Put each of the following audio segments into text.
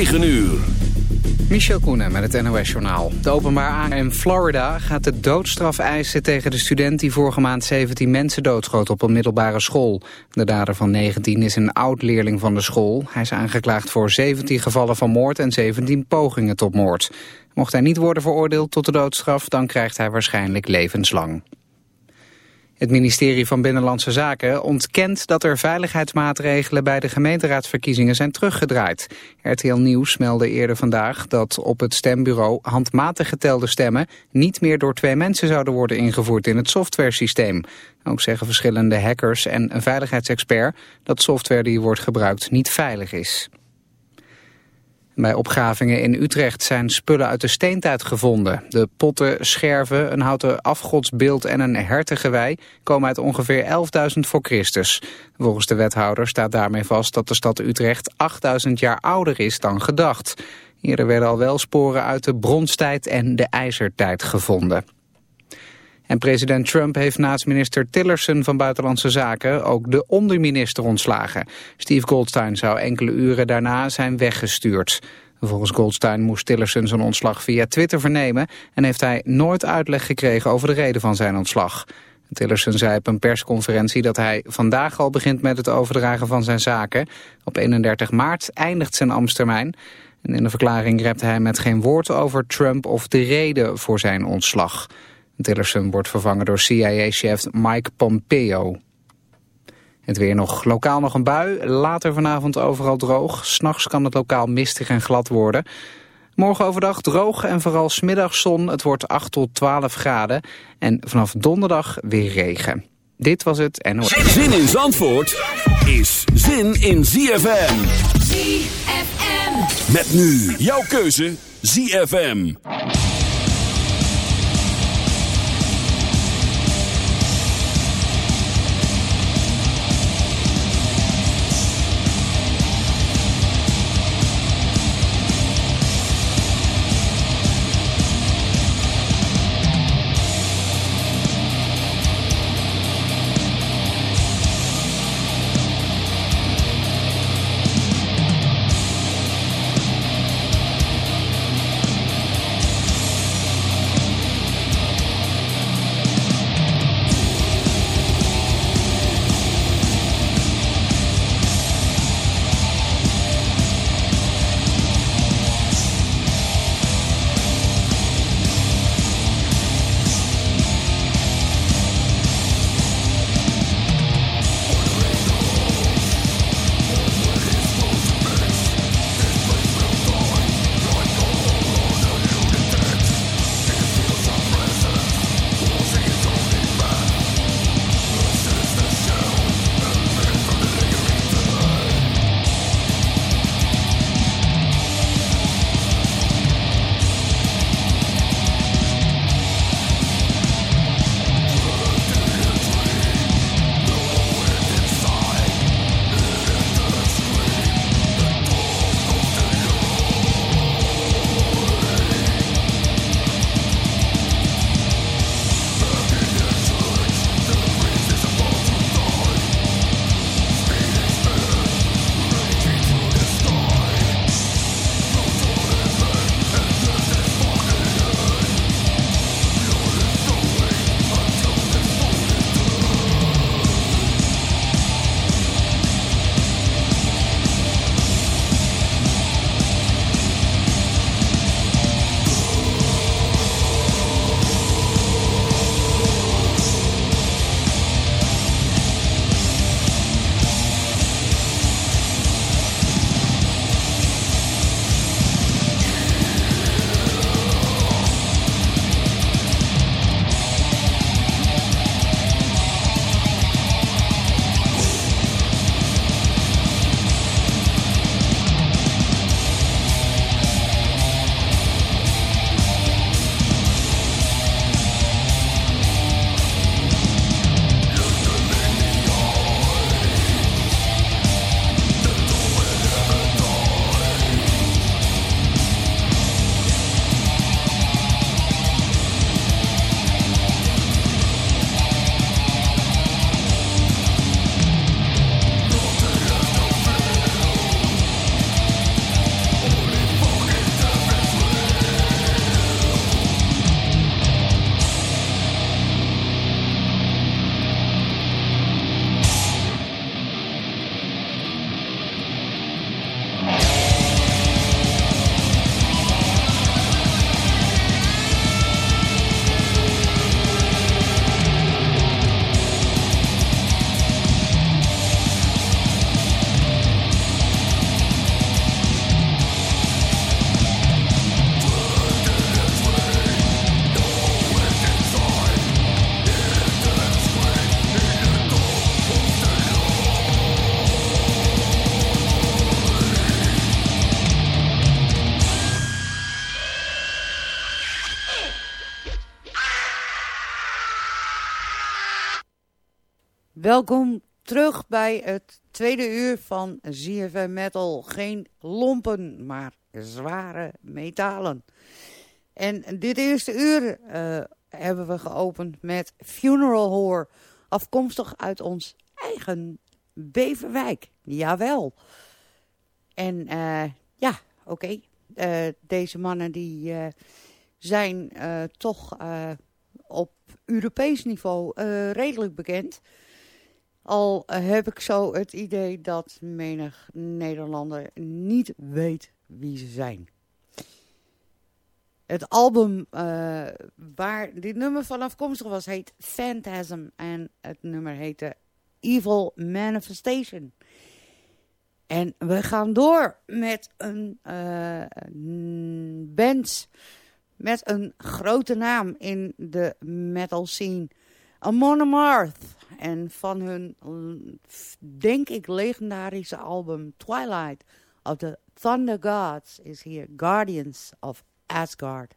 9 uur. Michel Koenen met het NOS-journaal. De openbaar in Florida gaat de doodstraf eisen tegen de student... die vorige maand 17 mensen doodschoot op een middelbare school. De dader van 19 is een oud-leerling van de school. Hij is aangeklaagd voor 17 gevallen van moord en 17 pogingen tot moord. Mocht hij niet worden veroordeeld tot de doodstraf... dan krijgt hij waarschijnlijk levenslang. Het ministerie van Binnenlandse Zaken ontkent dat er veiligheidsmaatregelen bij de gemeenteraadsverkiezingen zijn teruggedraaid. RTL Nieuws meldde eerder vandaag dat op het stembureau handmatig getelde stemmen niet meer door twee mensen zouden worden ingevoerd in het softwaresysteem. Ook zeggen verschillende hackers en een veiligheidsexpert dat software die wordt gebruikt niet veilig is. Bij opgravingen in Utrecht zijn spullen uit de steentijd gevonden. De potten, scherven, een houten afgodsbeeld en een hertengewei komen uit ongeveer 11.000 voor Christus. Volgens de wethouder staat daarmee vast dat de stad Utrecht 8.000 jaar ouder is dan gedacht. Eerder werden al wel sporen uit de bronstijd en de ijzertijd gevonden. En president Trump heeft naast minister Tillerson van Buitenlandse Zaken ook de onderminister ontslagen. Steve Goldstein zou enkele uren daarna zijn weggestuurd. Volgens Goldstein moest Tillerson zijn ontslag via Twitter vernemen en heeft hij nooit uitleg gekregen over de reden van zijn ontslag. Tillerson zei op een persconferentie dat hij vandaag al begint met het overdragen van zijn zaken. Op 31 maart eindigt zijn ambtstermijn. En in de verklaring repte hij met geen woord over Trump of de reden voor zijn ontslag. Tillerson wordt vervangen door CIA-chef Mike Pompeo. Het weer nog lokaal nog een bui, later vanavond overal droog. S'nachts kan het lokaal mistig en glad worden. Morgen overdag droog en vooral zon. Het wordt 8 tot 12 graden. En vanaf donderdag weer regen. Dit was het en... Zin in Zandvoort is zin in ZFM. ZFM. Met nu jouw keuze ZFM. Welkom terug bij het tweede uur van ZFM Metal. Geen lompen, maar zware metalen. En dit eerste uur uh, hebben we geopend met Funeral Horror. Afkomstig uit ons eigen Beverwijk. Jawel. En uh, ja, oké. Uh, deze mannen die zijn toch op Europees niveau redelijk bekend... Al heb ik zo het idee dat menig Nederlander niet weet wie ze zijn. Het album uh, waar dit nummer van afkomstig was heet Phantasm en het nummer heette Evil Manifestation. En we gaan door met een, een band met een grote naam in de metal scene. Amon Amarth. En van hun, denk ik, legendarische album Twilight of the Thunder Gods is hier Guardians of Asgard.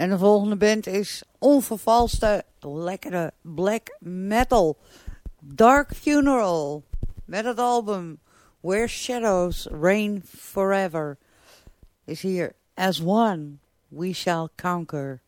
En de volgende band is onvervalste, lekkere black metal. Dark Funeral. Met het album Where Shadows Reign Forever. Is hier As One We Shall Conquer.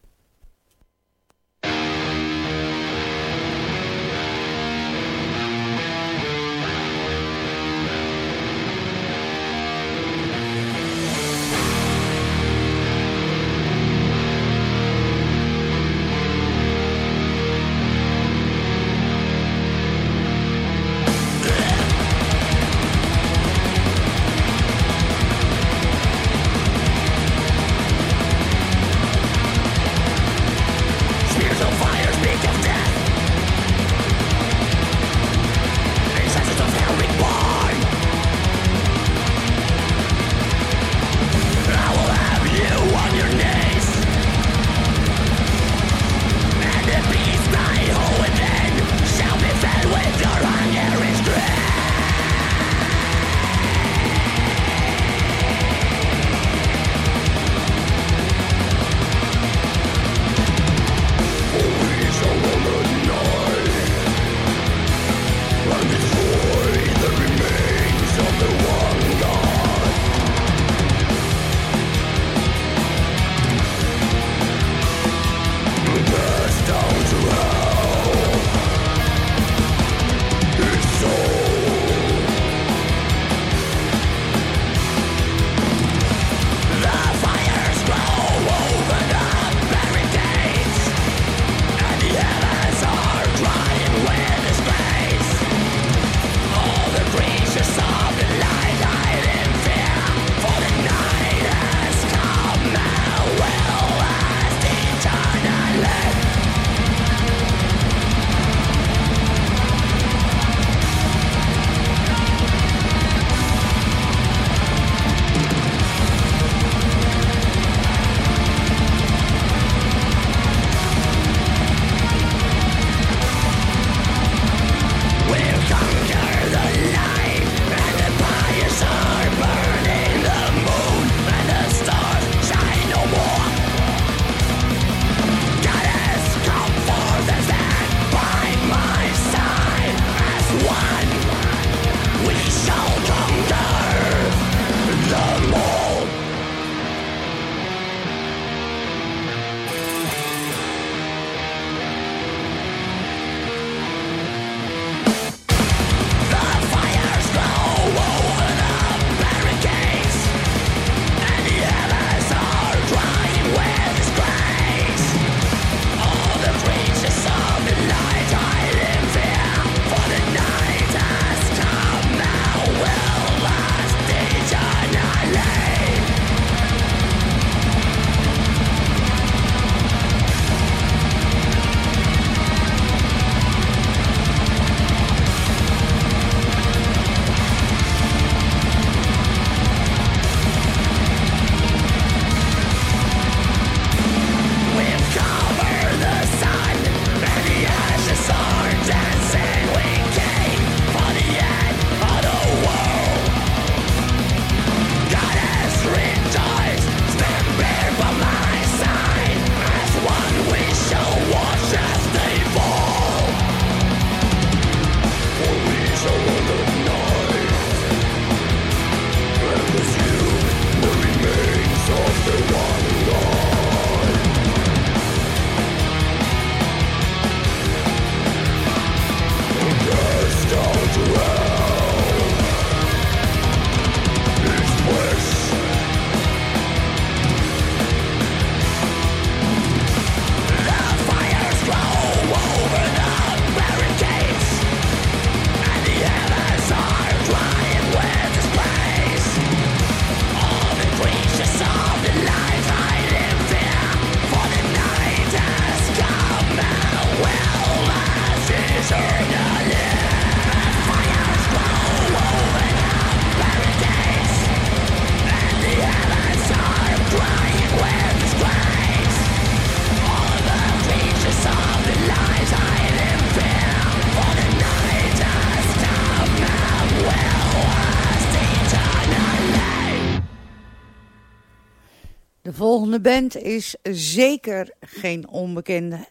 Band is zeker geen onbekende.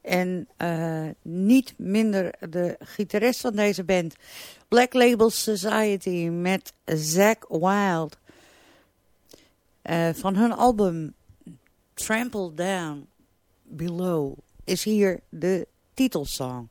En uh, niet minder de gitarist van deze band. Black Label Society met Zack Wild. Uh, van hun album Trample Down Below is hier de titelsong.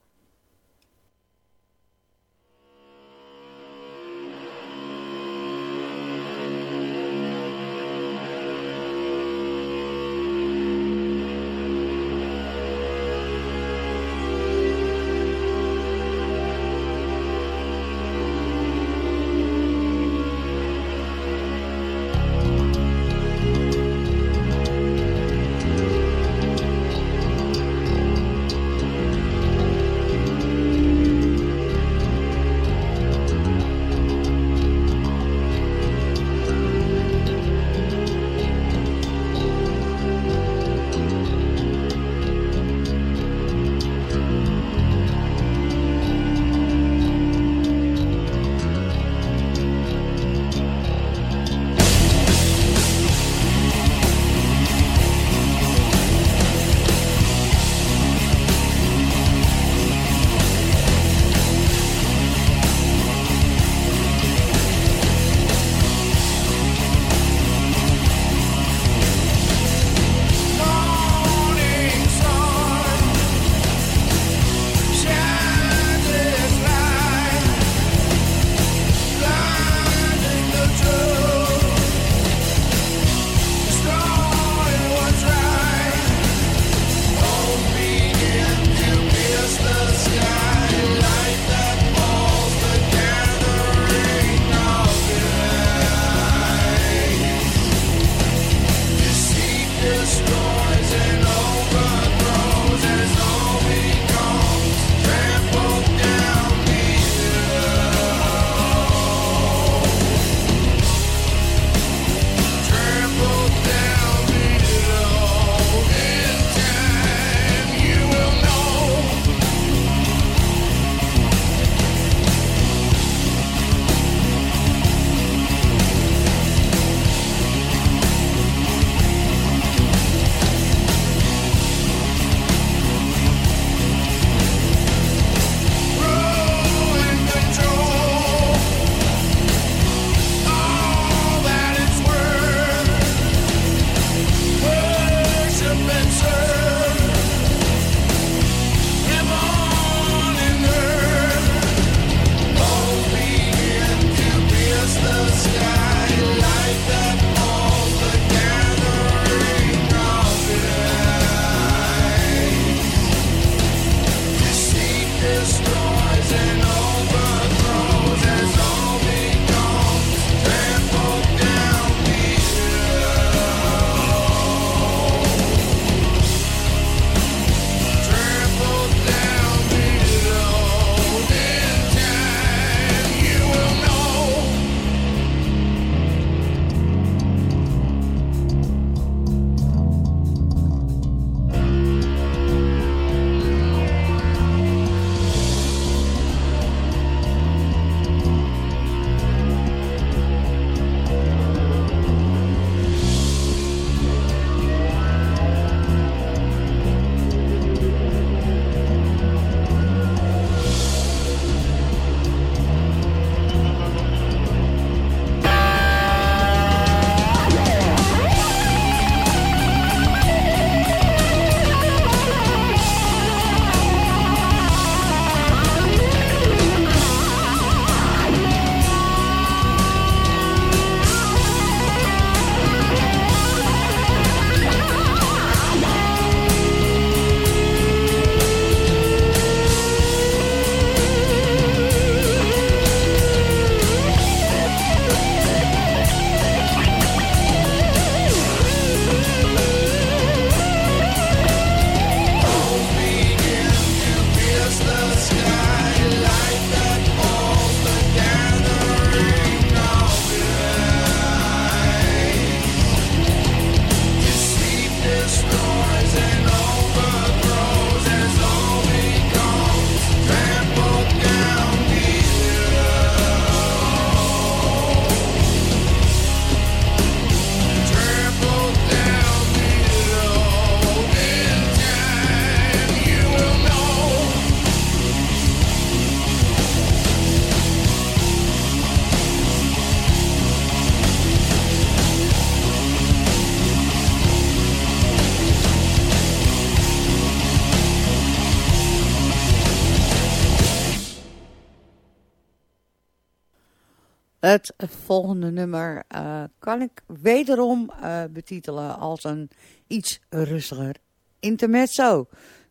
Volgende nummer uh, kan ik wederom uh, betitelen als een iets rustiger intermezzo.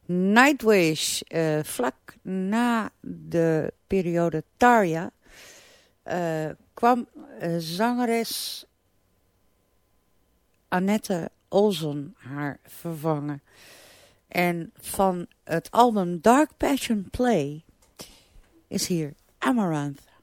Nightwish, uh, vlak na de periode Tarja, kwam zangeres Annette Olsen haar vervangen. En van het album Dark Passion Play is hier Amaranth.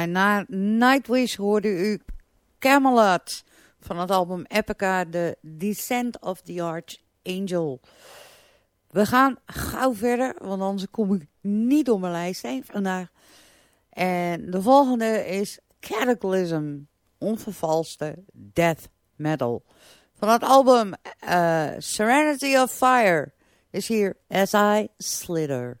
Na Nightwish hoorde u Camelot van het album Epica, The Descent of the Archangel. We gaan gauw verder, want anders kom ik niet op mijn lijst heen vandaag. En de volgende is Cataclysm, onvervalste death metal. Van het album eh, Serenity of Fire is hier As I Slither.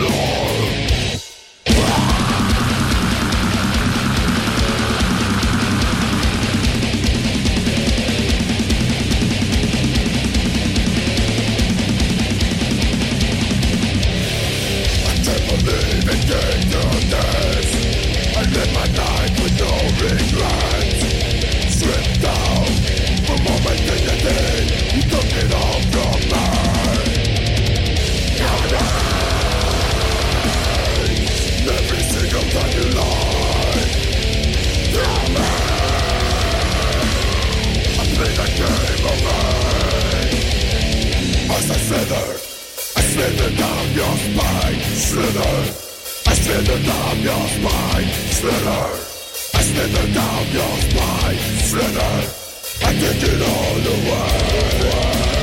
I slither, I slither down your spine, slither. I slither down your spine, slither. I slither down your spine, slither. I take it all away.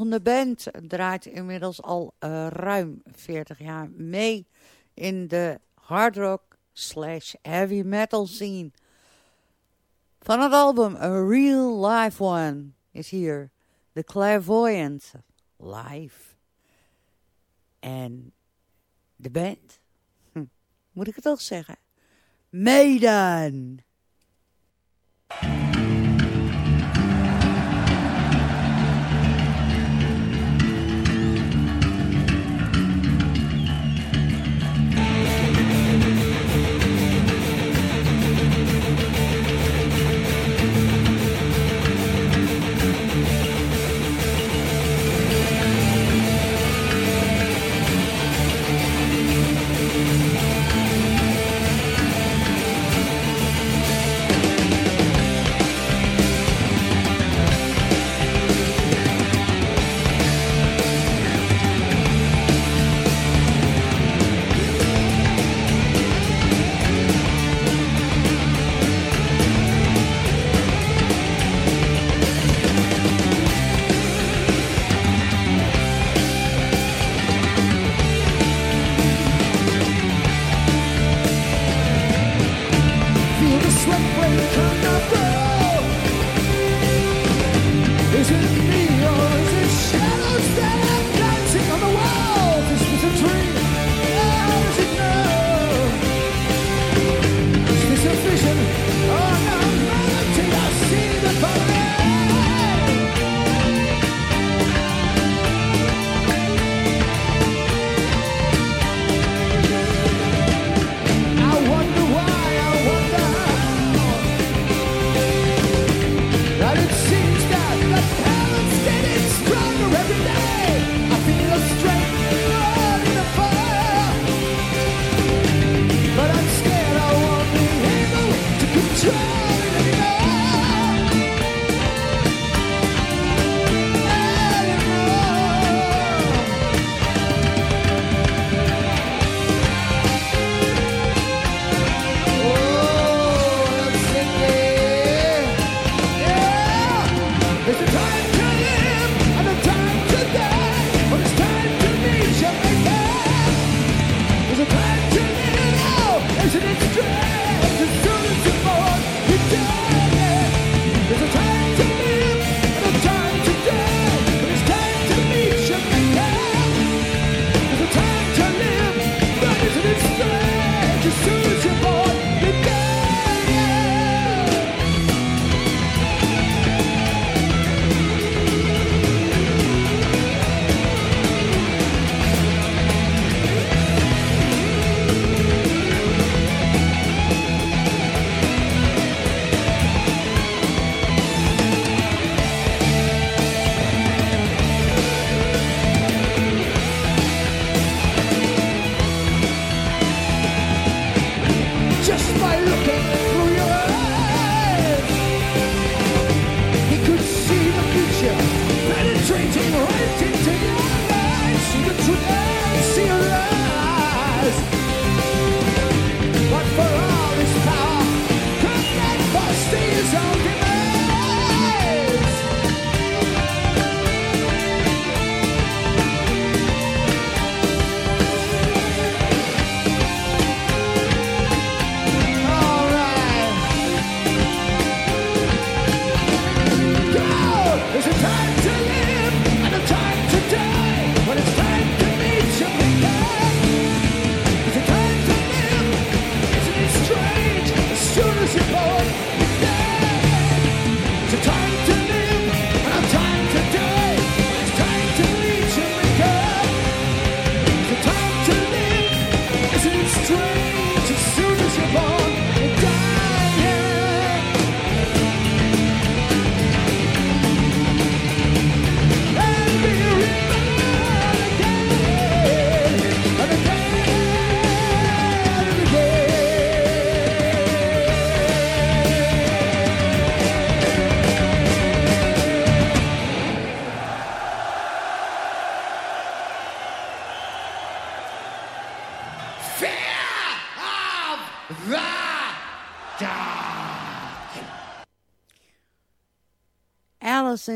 Volgende band draait inmiddels al eh, ruim 40 jaar mee in de hard rock slash heavy metal scene. Van het album A Real Life One is hier The Clairvoyant live. En de band, hm, moet ik het toch zeggen? Maiden.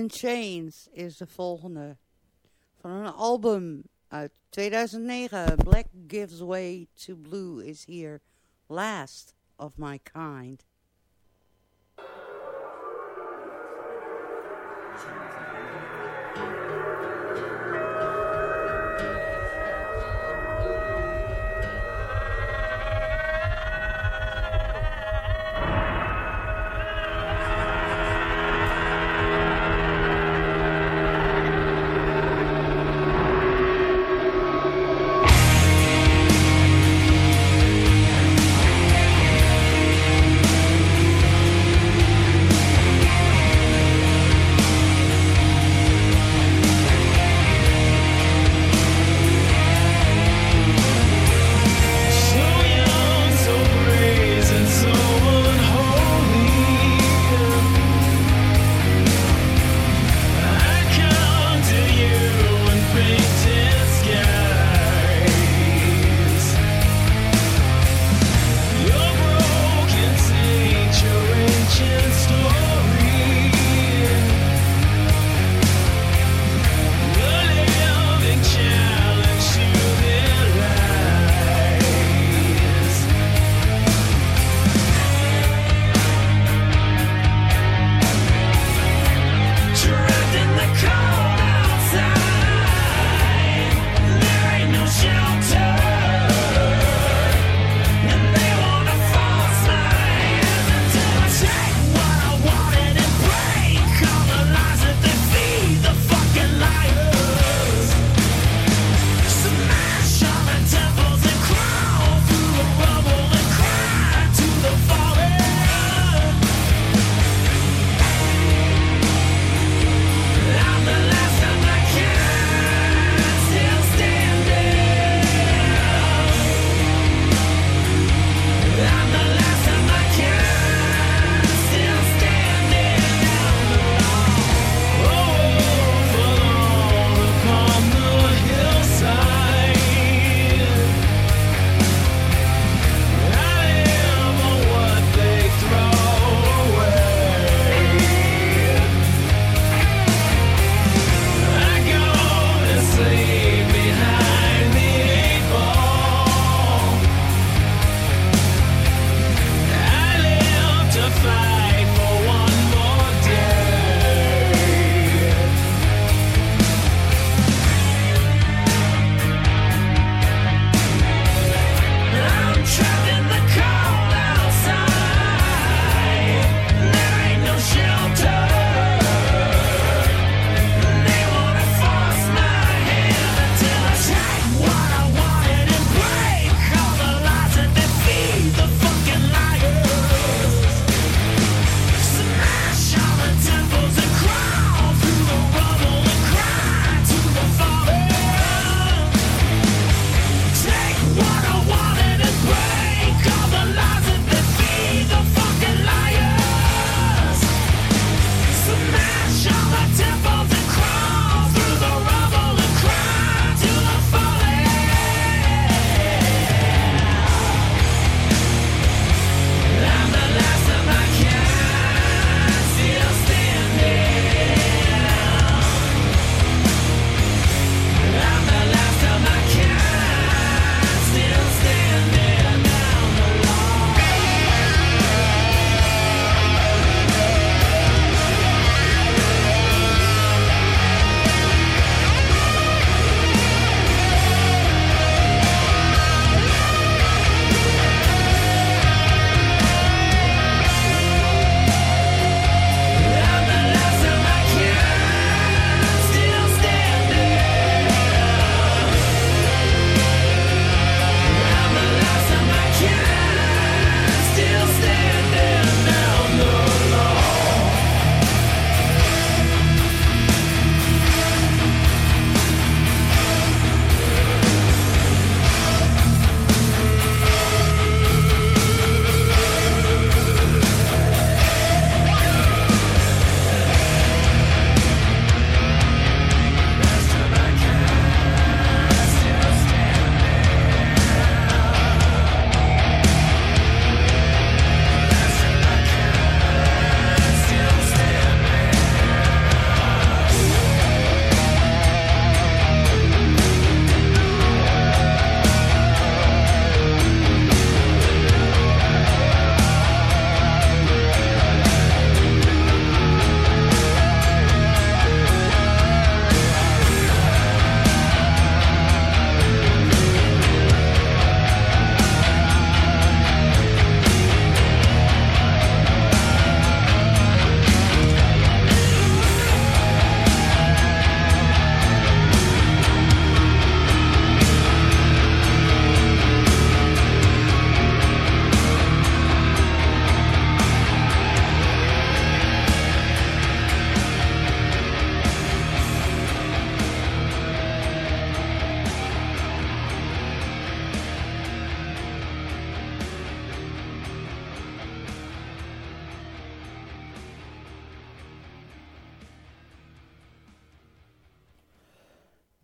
In Chains is de volgende. Van een album uit 2009. Black Gives Way to Blue is here. Last of my kind.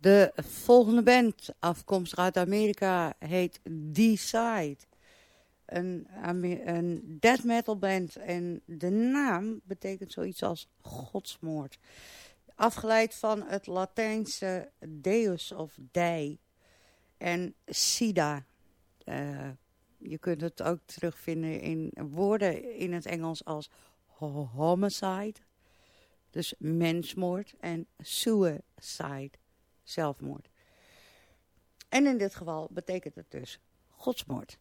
De volgende band, afkomstig uit Amerika, heet Decide. Een, een death metal band en de naam betekent zoiets als godsmoord. Afgeleid van het Latijnse deus of dei en sida. Uh, je kunt het ook terugvinden in woorden in het Engels als homicide, dus mensmoord, en suicide, zelfmoord. En in dit geval betekent het dus godsmoord.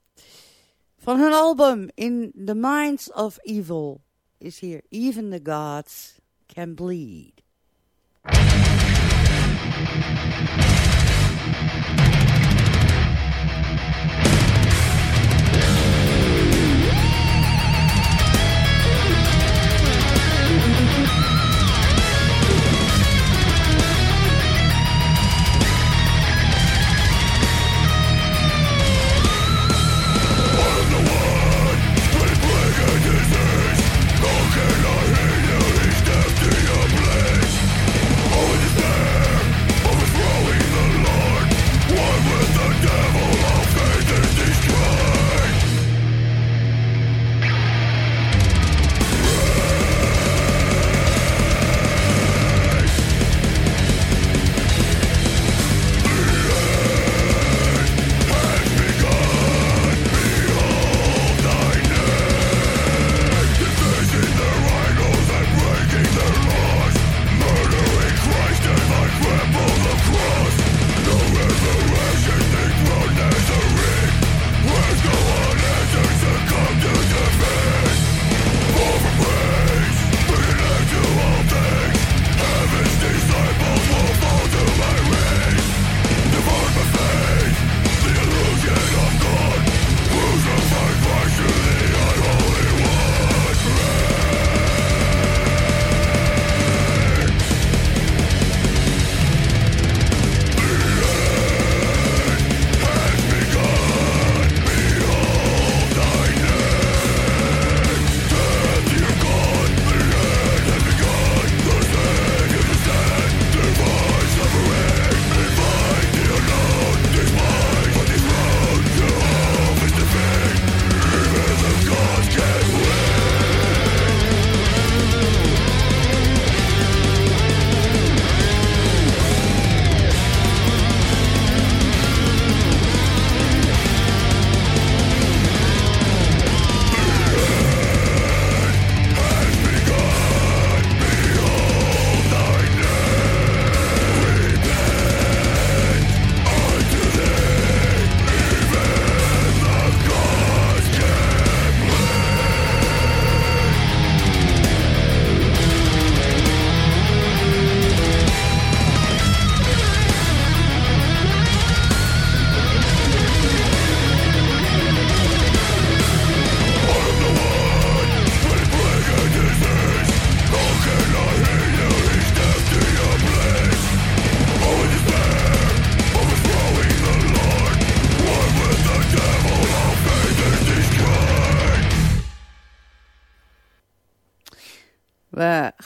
Van hun album In the Minds of Evil is hier Even the Gods Can Bleed.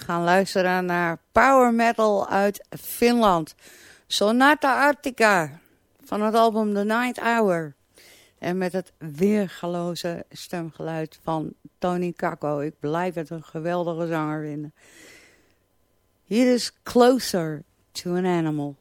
Luisteren naar power metal uit Finland. Sonata Arctica van het album The Night Hour. En met het weergaloze stemgeluid van Tony Kakko. Ik blijf het een geweldige zanger vinden. Hier is Closer to an Animal.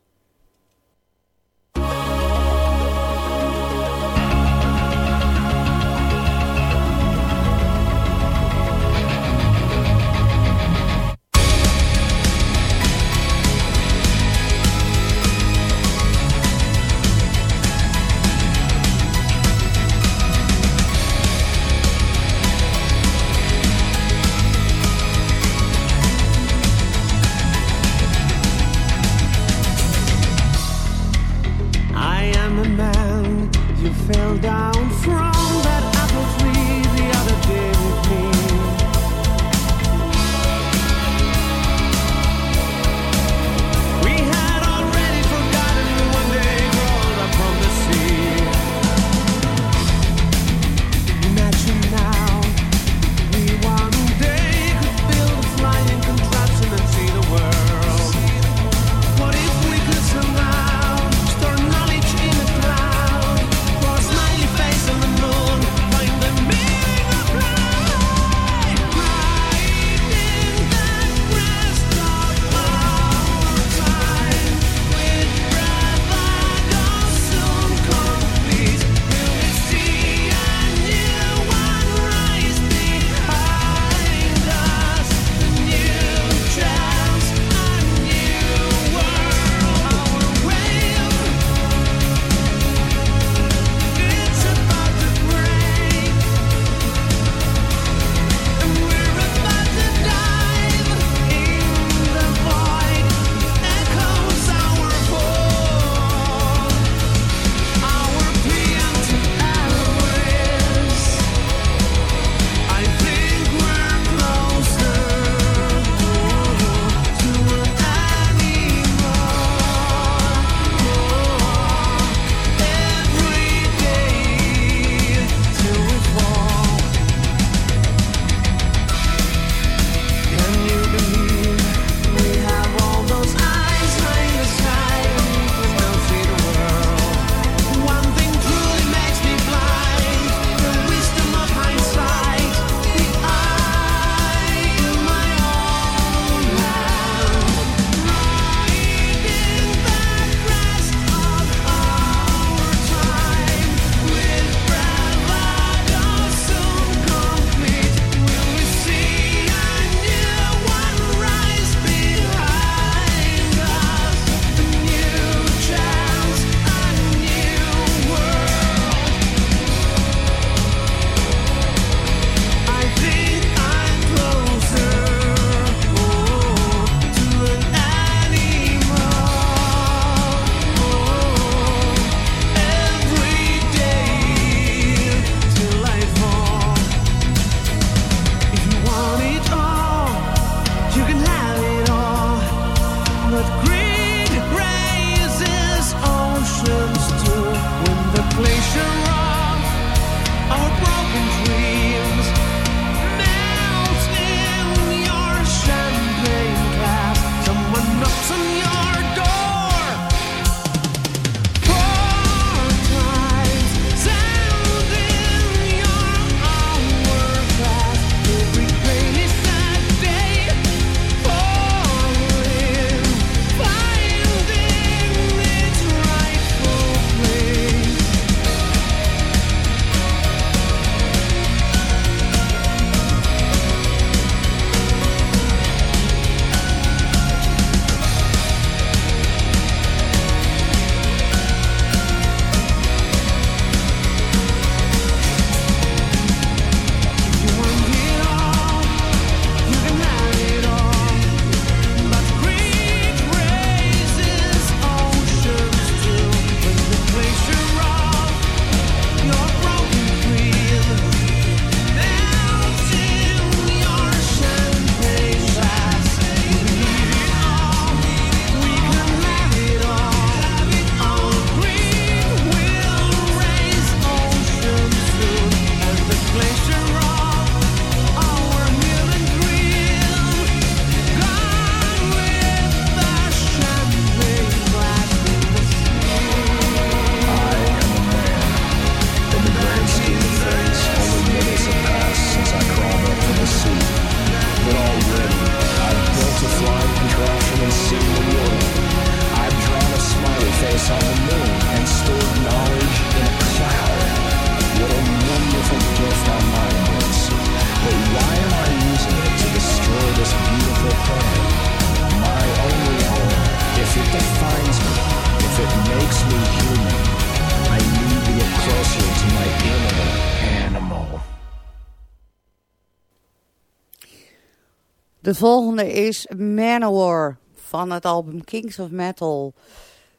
De volgende is Manowar van het album Kings of Metal.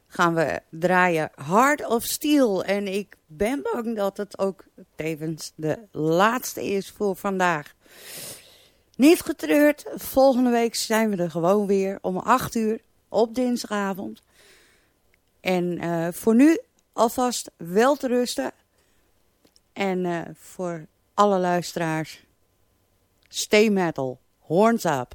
Gaan we draaien Heart of Steel. En ik ben bang dat het ook tevens de laatste is voor vandaag. Niet getreurd, volgende week zijn we er gewoon weer om 8 uur op dinsdagavond. En eh, voor nu alvast wel te rusten. En eh, voor alle luisteraars, stay metal, horns up.